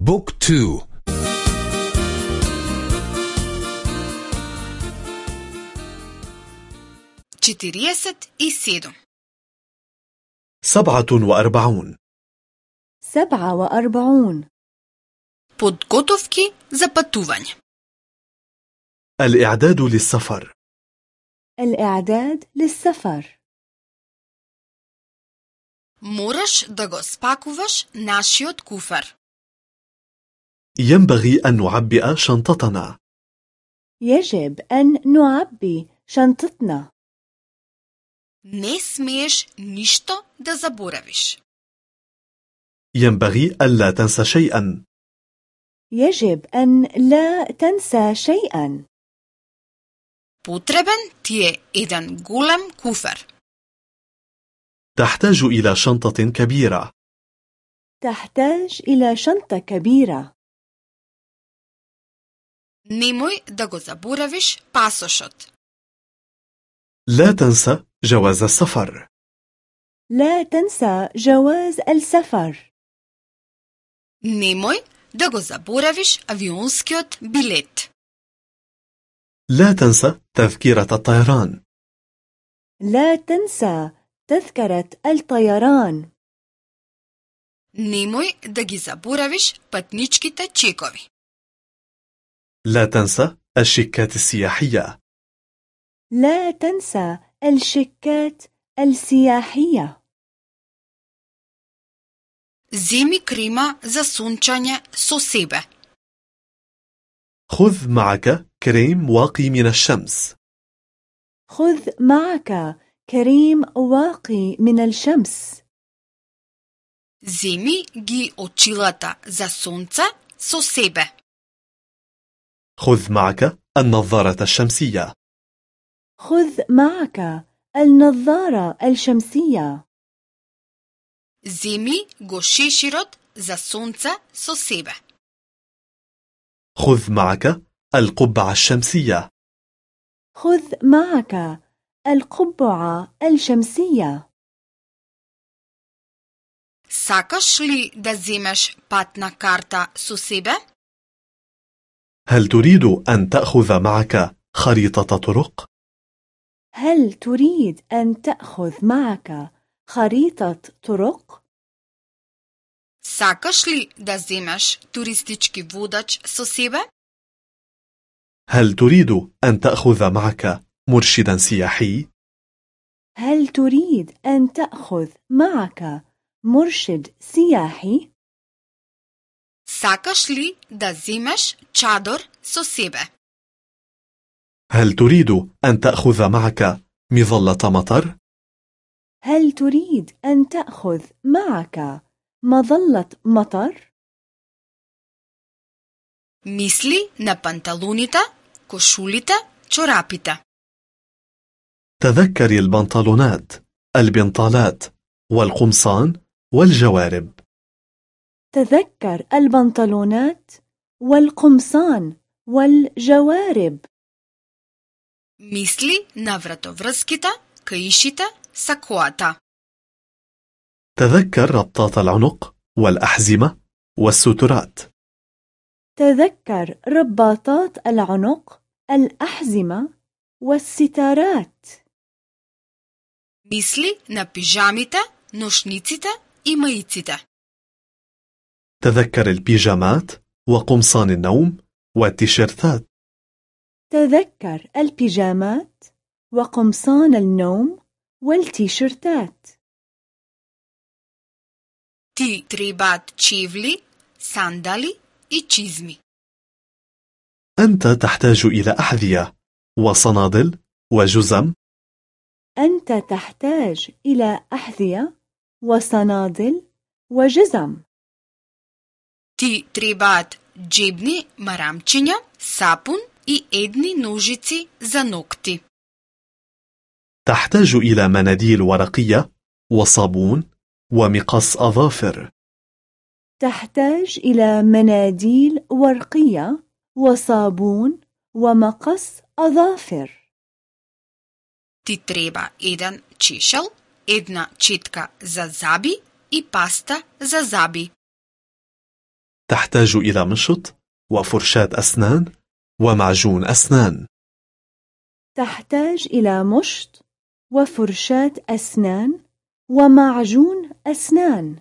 بوك تو. چتريست اي سيدم سبعة وأربعون. سبعة وأربعون. Подготовки за пътуване. الإعداد للسفر. الإعداد للسفر. Мораш да го спакуваш нашиот куфар. ينبغي أن نعبئ شنطتنا. يجب أن نعبي شنطتنا. نسميش smiješ ništa da zaboraviš. ينبغي ألا تنسى شيئا. يجب أن لا تنسى شيئا. بوتربن تي إذن غولم كوفر. تحتاج إلى شنطة كبيرة. تحتاج إلى شنطة كبيرة. Nemoj da go zaboraviš pasošot. لا تنسى جواز السفر. لا تنسى جواز السفر. Nemoj da go zaboraviš avionskiot bilet. لا تنسى تذكرة الطيران. لا تنسى تذكرة الطيران. Nemoj da gi zaboraviš patničkite čekovi. لا تنسى الشيكات السياحية لا تنسى الشيكات السياحية земи крема за сончање со себе خذ معك كريم واقي من الشمس خذ معك كريم واقي من الشمس Земи ги очилата за сонце со себе. خذ معك النظارة الشمسية خذ معك النظارة الشمسية Земи го шеширот за сонце со себе. خذ معك القبعة الشمسية خذ معك القبعة الشمسية Сакаш ли да земеш патна карта со себе? هل تريد أن تأخذ معك خريطة طرق؟ هل تريد أن تأخذ معك خريطة طرق؟ Сакаш ли да земеш туристички водач со себе? هل تريد أن تأخذ معك مرشدا سياحي؟ هل تريد أن تأخذ معك مرشد سياحي؟ Сакаш ли да земеш чадор со себе? هل تريد أن تأخذ معك مظلة مطر؟ هل تريد أن تأخذ معك مظلة مطر؟ Мисли на панталоните, кошулите, чорапите. تذكري البنطلونات البنطالات والقمصان والجوارب تذكر البنطلونات والقمصان والجوارب Мисли на вратовръзките, каишите, сакоата. تذكر ربطات العنق والأحزمة والسترات تذكر رباطات العنق الأحزمة والستارات Мисли на пижамите, ношниците и маиците. تذكر البيجامات وقمصان النوم والتيشيرتات تذكر البيجامات وقمصان النوم والتيشيرتات Ти требаат чевли, сандали и чизми. أنت تحتاج إلى أحذية وصنادل وجزم أنت تحتاج إلى أحذية وصنادل وجزم Ти требаат джебни марамчиња, сапун и едни ножици за ногти. تحتاج إلى مناديل ورقية وصابون ومقص أظافر تحتاج إلى مناديل ورقية وصابون ومقص أظافر Ти треба еден чешел, една четка за заби и паста за заби. تحتاج إلى مشط وفرشاة أسنان ومعجون أسنان. تحتاج إلى مشط وفرشاة أسنان ومعجون أسنان.